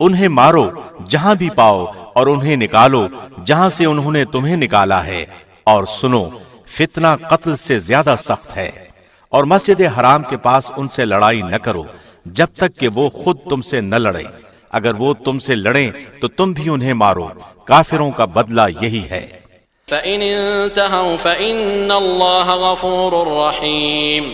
انہیں مارو جہاں بھی پاؤ اور انہیں نکالو جہاں سے انہوں نے تمہیں نکالا ہے۔ اور سنو فتنہ قتل سے زیادہ سخت ہے۔ اور مسجد حرام کے پاس ان سے لڑائی نہ کرو جب تک کہ وہ خود تم سے نہ لڑے اگر وہ تم سے لڑیں تو تم بھی انہیں مارو۔ کافروں کا بدلہ یہی ہے۔ فَإِنِ انتهوا فَإِنَّ اللَّهَ غَفُورٌ رَحِيمٌ۔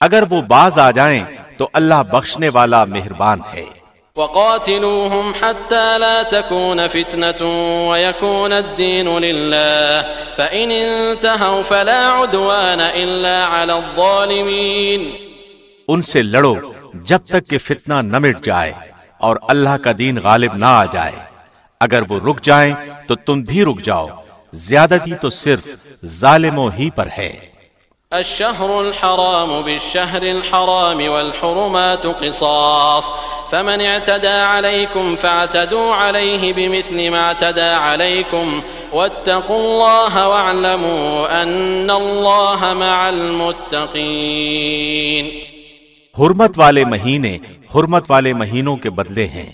اگر وہ باز آ جائیں تو اللہ بخشنے والا مہربان ہے۔ وقاتلوهم حتى لا تكون فتنة ويكون الدين لله. فإن انتهوا فلا عدوان إلا على الظالمين. ان سے لڑو جب تک کہ فتنہ نہ مٹ جائے اور اللہ کا دین غالب نہ آ جائے۔ اگر وہ رک جائیں تو تم بھی رک جاؤ۔ زیادتی تو صرف ظالموں ہی پر ہے۔ الشهر الحرام بالشهر الحرام والحرمات قصاص. فمن اعتدى عليكم فاعتدوا عليه بمثل ما اعتدى عليكم. واتقوا الله واعلموا أن الله مع المتقين. حرمت والے مہینے حرمت والے مہینوں کے بدلے ہیں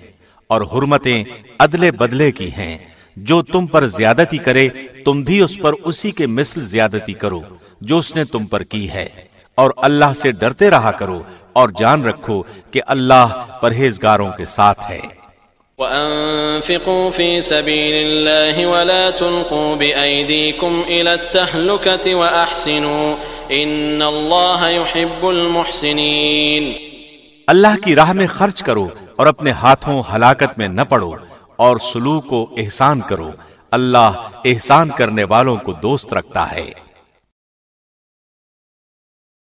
اور حرمتیں عدلے بدلے کی ہیں۔ جو تم پر زیادتی کرے، تم بھی اس پر اسی کے مثل زیادتی کرو۔ جو اس نے تم پر کی ہے۔ اور اللہ سے ڈرتے رہا کرو اور جان رکھو کہ اللہ پرہیزگاروں کے ساتھ ہے۔ وأنفقوا في سبيل الله ولا تلقوا بأيديكم إلى التهلكة وأحسنوا إن الله يحب المحسنين۔ اللہ کی راہ میں خرچ کرو اور اپنے ہاتھوں ہلاکت میں نہ پڑو اور سلوک کو احسان کرو۔ اللہ احسان کرنے والوں کو دوست رکھتا ہے۔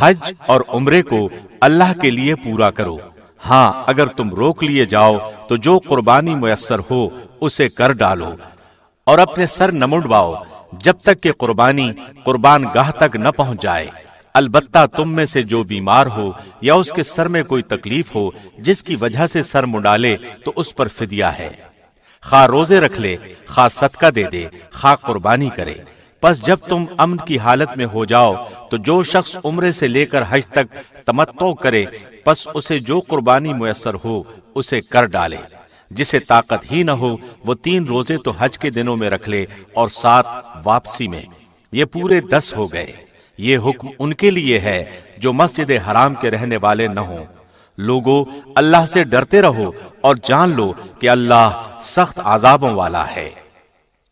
حج اور عمرے کو اللہ کے لیے پورا کرو۔ ہاں اگر تم روک لیے جاؤ، تو جو قربانی میسر ہو، اسے کر ڈالو۔ اور اپنے سر نہ منڈواؤ، جب تک کہ قربانی قربان گاہ تک نہ پہنچ جائے۔ البتہ تم میں سے جو بیمار ہو یا اس کے سر میں کوئی تکلیف ہو، جس کی وجہ سے سر منڈالے، تو اس پر فدیہ ہے۔ خواہ روزے رکھ لے، خواہ صدقہ دے دے، خواہ قربانی کرے۔ پس جب تم امن کی حالت میں ہو جاؤ، تو جو شخص عمرے سے لے کر حج تک تمتو کرے، پس اسے جو قربانی میسر ہو، اسے کر ڈالے۔ جسے طاقت ہی نہ ہو، وہ تین روزے تو حج کے دنوں میں رکھ لے اور سات واپسی میں۔ یہ پورے دس ہو گئے۔ یہ حکم ان کے لیے ہے جو مسجد حرام کے رہنے والے نہ ہوں۔ لوگو، اللہ سے ڈرتے رہو اور جان لو کہ اللہ سخت عذابوں والا ہے۔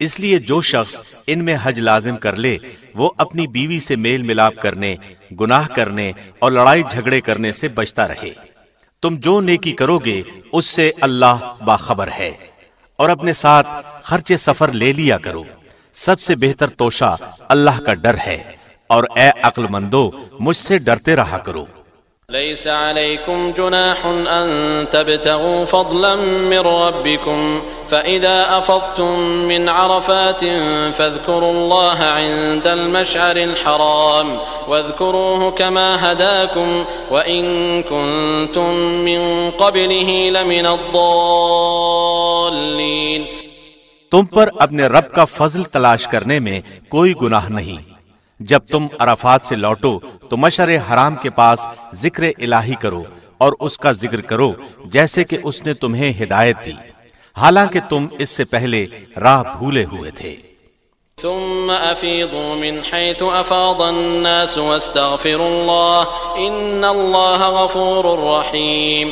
اس لیے جو شخص ان میں حج لازم کر لے، وہ اپنی بیوی سے میل ملاپ کرنے، گناہ کرنے اور لڑائی جھگڑے کرنے سے بچتا رہے۔ تم جو نیکی کرو گے، اس سے اللہ باخبر ہے۔ اور اپنے ساتھ خرچ سفر لے لیا کرو۔ سب سے بہتر توشہ اللہ کا ڈر ہے۔ اور اے عقل مندو مجھ سے ڈرتے رہا کرو۔ ليس عليكم جناح أن تبتغوا فضلا من ربكم فإذا أفضتم من عرفات فاذكروا الله عند المشعر الحرام واذكروه كما هداكم وإن كنتم من قبله لمن الضالين تم پر اپنے رب کا فضل تلاش کرنے میں کوئی گناہ نہیں۔ جب تم عرفات سے لوٹو تو مشر حرام کے پاس ذکر الہی کرو اور اس کا ذکر کرو جیسے کہ اس نے تمہیں ہدایت دی۔ حالانکہ تم اس سے پہلے راہ بھولے ہوئے تھے۔ ثم افیضوا من حيث افاض الناس واستغفروا الله ان الله غفور رحیم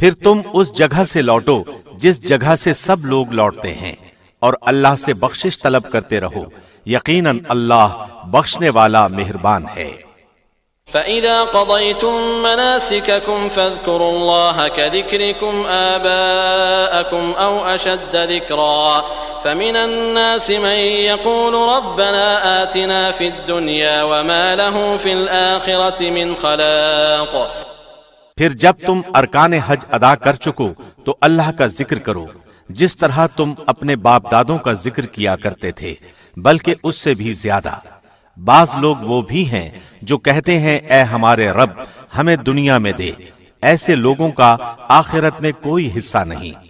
پھر تم اس جگہ سے لوٹو جس جگہ سے سب لوگ لوٹتے ہیں اور اللہ سے بخشش طلب کرتے رہو۔ یقیناً اللہ بخشنے والا مہربان ہے۔ فَإِذَا قَضَيْتُم مَّنَاسِكَكُمْ فَاذْكُرُوا اللَّهَ كَذِكْرِكُمْ آبَاءَكُمْ أَوْ أَشَدَّ ذِكْرًا فَمِنَ النَّاسِ مَن يَقُولُ رَبَّنَا آتِنَا فِي الدُّنْيَا وَمَا لَهُ فِي الْآخِرَةِ مِنْ خَلَاقٍ۔ پھر جب تم ارکان حج ادا کر چکو تو اللہ کا ذکر کرو جس طرح تم اپنے باپ دادوں کا ذکر کیا کرتے تھے۔ بلکہ اس سے بھی زیادہ۔ بعض لوگ وہ بھی ہیں جو کہتے ہیں اے ہمارے رب ہمیں دنیا میں دے۔ ایسے لوگوں کا آخرت میں کوئی حصہ نہیں۔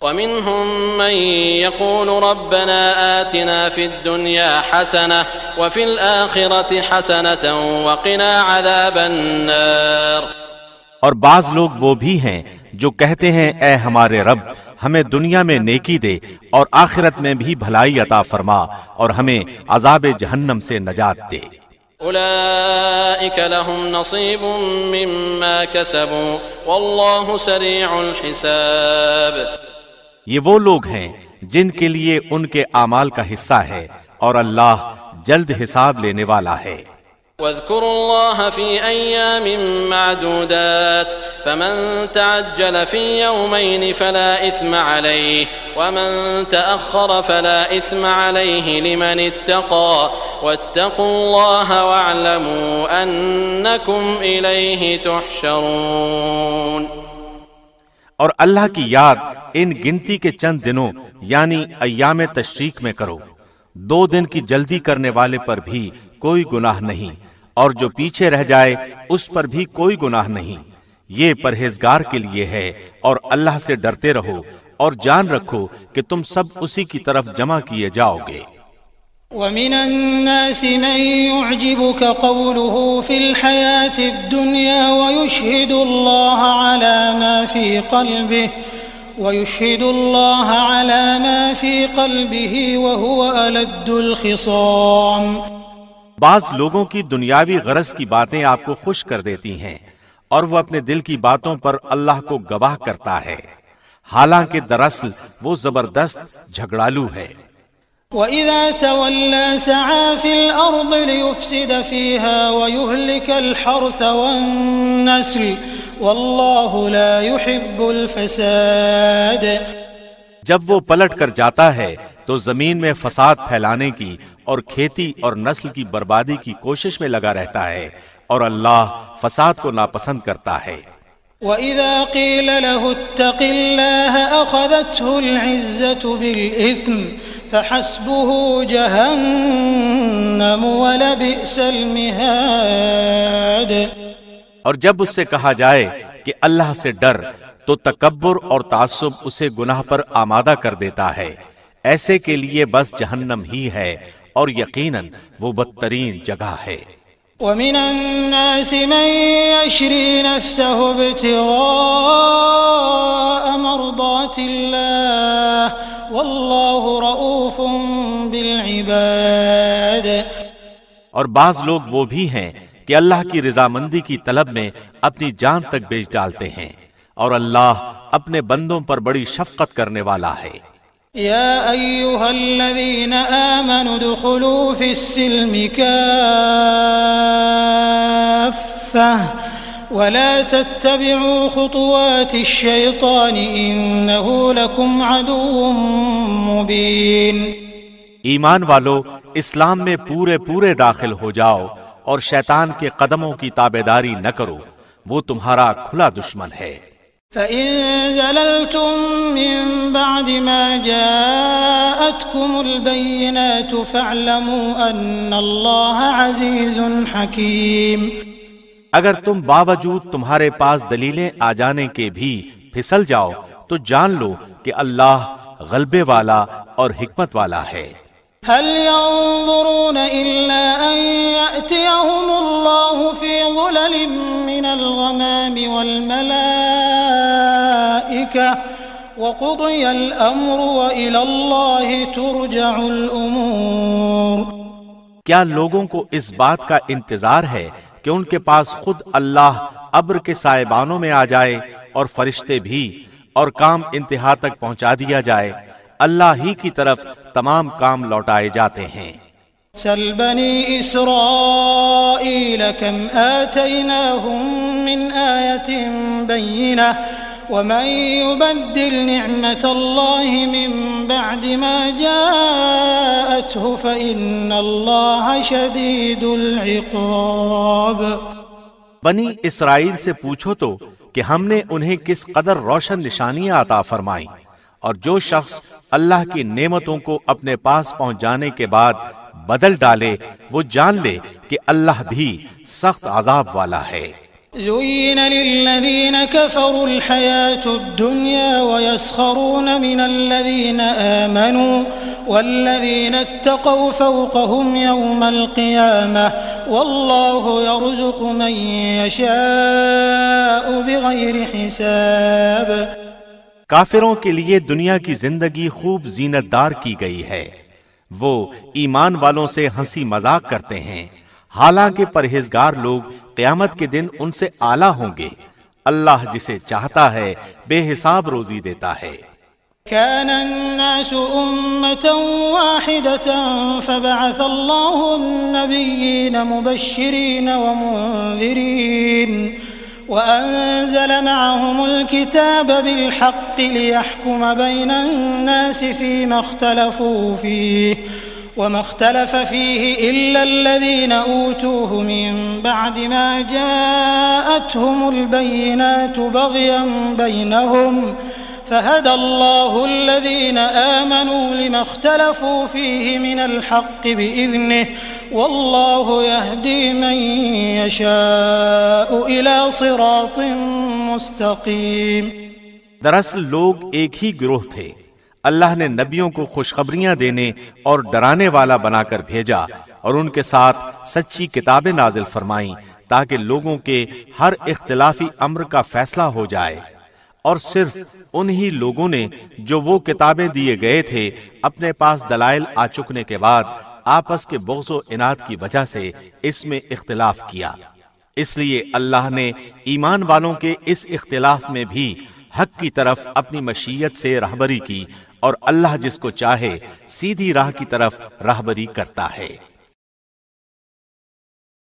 ومنهم من يقول ربنا آتنا في الدنيا حسنة وفي الآخرة حسنة وقنا عذاب النار۔ اور بعض لوگ وہ بھی ہیں جو کہتے ہیں اے ہمارے رب ہمیں دنیا میں نیکی دے اور آخرت میں بھی بھلائی عطا فرما اور ہمیں عذاب جہنم سے نجات دے. لهم نصيب مما كسبوا والله سريع الحساب۔ یہ وہ لوگ ہیں جن کے لیے ان کے اعمال کا حصہ ہے اور اللہ جلد حساب لینے والا ہے۔ واذكروا الله في أيام معدودات فمن تعجل في يومين فلا إثم عليه ومن تأخر فلا إثم عليه لمن اتقى واتقوا الله واعلموا أنكم إليه تحشرون اور اللہ کی یاد ان گنتی کے چند دنوں یعنی ایام تشریق میں کرو۔ دو دن کی جلدی کرنے والے پر بھی کوئی گناہ نہیں۔ اور جو پیچھے رہ جائے، اس پر بھی کوئی گناہ نہیں۔ یہ پرہیزگار کے لیے ہے اور اللہ سے ڈرتے رہو اور جان رکھو کہ تم سب اسی کی طرف جمع کیے جاؤ گے۔ ومن الناس من يعجبك قوله في الحياة الدنيا ويشهد الله على ما في قلبه، ويشهد الله على ما في قلبه وهو ألد الخصام۔ بعض لوگوں کی دنیاوی غرض کی باتیں آپ کو خوش کر دیتی ہیں اور وہ اپنے دل کی باتوں پر اللہ کو گواہ کرتا ہے۔ حالانکہ دراصل وہ زبردست جھگڑالو ہے۔ وَإِذَا تَوَلَّى سَعَى فِي الْأَرْضِ لِيُفْسِدَ فِيهَا وَيُهْلِكَ الْحَرْثَ وَالنَّسْلِ وَاللَّهُ لَا يُحِبُّ الْفَسَادِ جب وہ پلٹ کر جاتا ہے تو زمین میں فساد پھیلانے کی اور کھیتی اور نسل کی بربادی کی کوشش میں لگا رہتا ہے اور اللہ فساد کو ناپسند کرتا ہے۔ وَإِذَا قِيلَ لَهُ اتَّقِ اللَّهَ أَخَذَتْهُ الْعِزَّةُ بِالْإِثْمِ فَحَسْبُهُ جَهَنَّمُ وَلَبِئْسَ الْمِهَادِ۔ اور جب اس سے کہا جائے کہ اللہ سے ڈر تو تکبر اور تعصب اسے گناہ پر آمادہ کر دیتا ہے۔ ایسے کے لیے بس جہنم ہی ہے اور یقیناً وہ بدترین جگہ ہے۔ ومن الناس من يشري نفسه ابتغاء مرضات الله والله رؤوف بالعباد۔ اور بعض لوگ وہ بھی ہیں کہ اللہ کی رضامندی کی طلب میں اپنی جان تک بیچ ڈالتے ہیں۔ اور اللہ اپنے بندوں پر بڑی شفقت کرنے والا ہے۔ يا أيها الذين آمنوا ادخلوا في السلم كافة ولا تتبعوا خطوات الشيطان إنه لكم عدو مبين ایمان والو اسلام میں پورے پورے داخل ہو جاؤ اور شیطان کے قدموں کی تابیداری نہ کرو وہ تمہارا کھلا دشمن ہے۔ فَإِن زَلَلْتُم مِّن بَعْدِ مَا جَاءَتْكُمُ الْبَيِّنَاتُ فَاعْلَمُوا أَنَّ اللَّهَ عَزِيزٌ حَكِيمٌ۔ اگر تم باوجود تمہارے پاس دلیلیں آ جانے کے بھی پھسل جاؤ تو جان لو کہ اللہ غلبے والا اور حکمت والا ہے۔ هل ينظرون إلا أن يأتيهم الله في ظلل من الغمام والملائكة وقضي الأمر وإلى الله ترجع الأمور. کیا لوگوں کو اس بات کا انتظار ہے کہ ان کے پاس خود اللہ ابر کے سائبانوں میں آ جائے اور فرشتے بھی اور کام انتہا تک پہنچا دیا جائے؟ اللہ ہی کی طرف تمام کام لوٹائے جاتے ہیں۔ سل بنی اسرائیل کم آتیناہم من آیت بینہ ومن يبدل نعمة الله من بعد ما جاءته فإن الله شديد العقاب. بنی اسرائیل سے پوچھو تو کہ ہم نے انہیں کس قدر روشن نشانیاں عطا فرمائیں اور جو شخص اللہ کی نعمتوں کو اپنے پاس پہنچ جانے کے بعد بدل ڈالے، وہ جان لے کہ اللہ بھی سخت عذاب والا ہے۔ زين للذين كفروا الحياة الدنيا ويسخرون من الذين آمنوا والذين اتقوا فوقهم يوم القيامة والله يرزق من يشاء بغير حساب کافروں کے لیے دنیا کی زندگی خوب زینت دار کی گئی ہے۔ وہ ایمان والوں سے ہنسی مذاق کرتے ہیں۔ حالانکہ پرہیزگار لوگ قیامت کے دن ان سے اعلیٰ ہوں گے۔ اللہ جسے چاہتا ہے، بے حساب روزی دیتا ہے۔ كان الناس أمة واحدة فبعث الله النبيين مبشرين ومنذرين وأنزل معهم الكتاب بالحق ليحكم بين الناس فيما اختلفوا فيه وما اختلف فيه إلا الذين أوتوه من بعد ما جاءتهم البينات بغيا بينهم فهدى الله الذين آمنوا لما اختلفوا فيه من الحق بإذنه والله يهدي من يشاء إلى صراط مستقيم دراصل لوگ ایک ہی گروہ تھے۔ اللہ نے نبیوں کو خوشخبریاں دینے اور ڈرانے والا بنا کر بھیجا اور ان کے ساتھ سچی کتابیں نازل فرمائیں تاکہ لوگوں کے ہر اختلافی امر کا فیصلہ ہو جائے۔ اور صرف انہی لوگوں نے جو وہ کتابیں دیے گئے تھے، اپنے پاس دلائل آ چکنے کے بعد آپس کے بغض و اناد کی وجہ سے اس میں اختلاف کیا۔ اس لیے اللہ نے ایمان والوں کے اس اختلاف میں بھی حق کی طرف اپنی مشیت سے رہبری کی۔ اور اللہ جس کو چاہے سیدھی راہ کی طرف راہبری کرتا ہے۔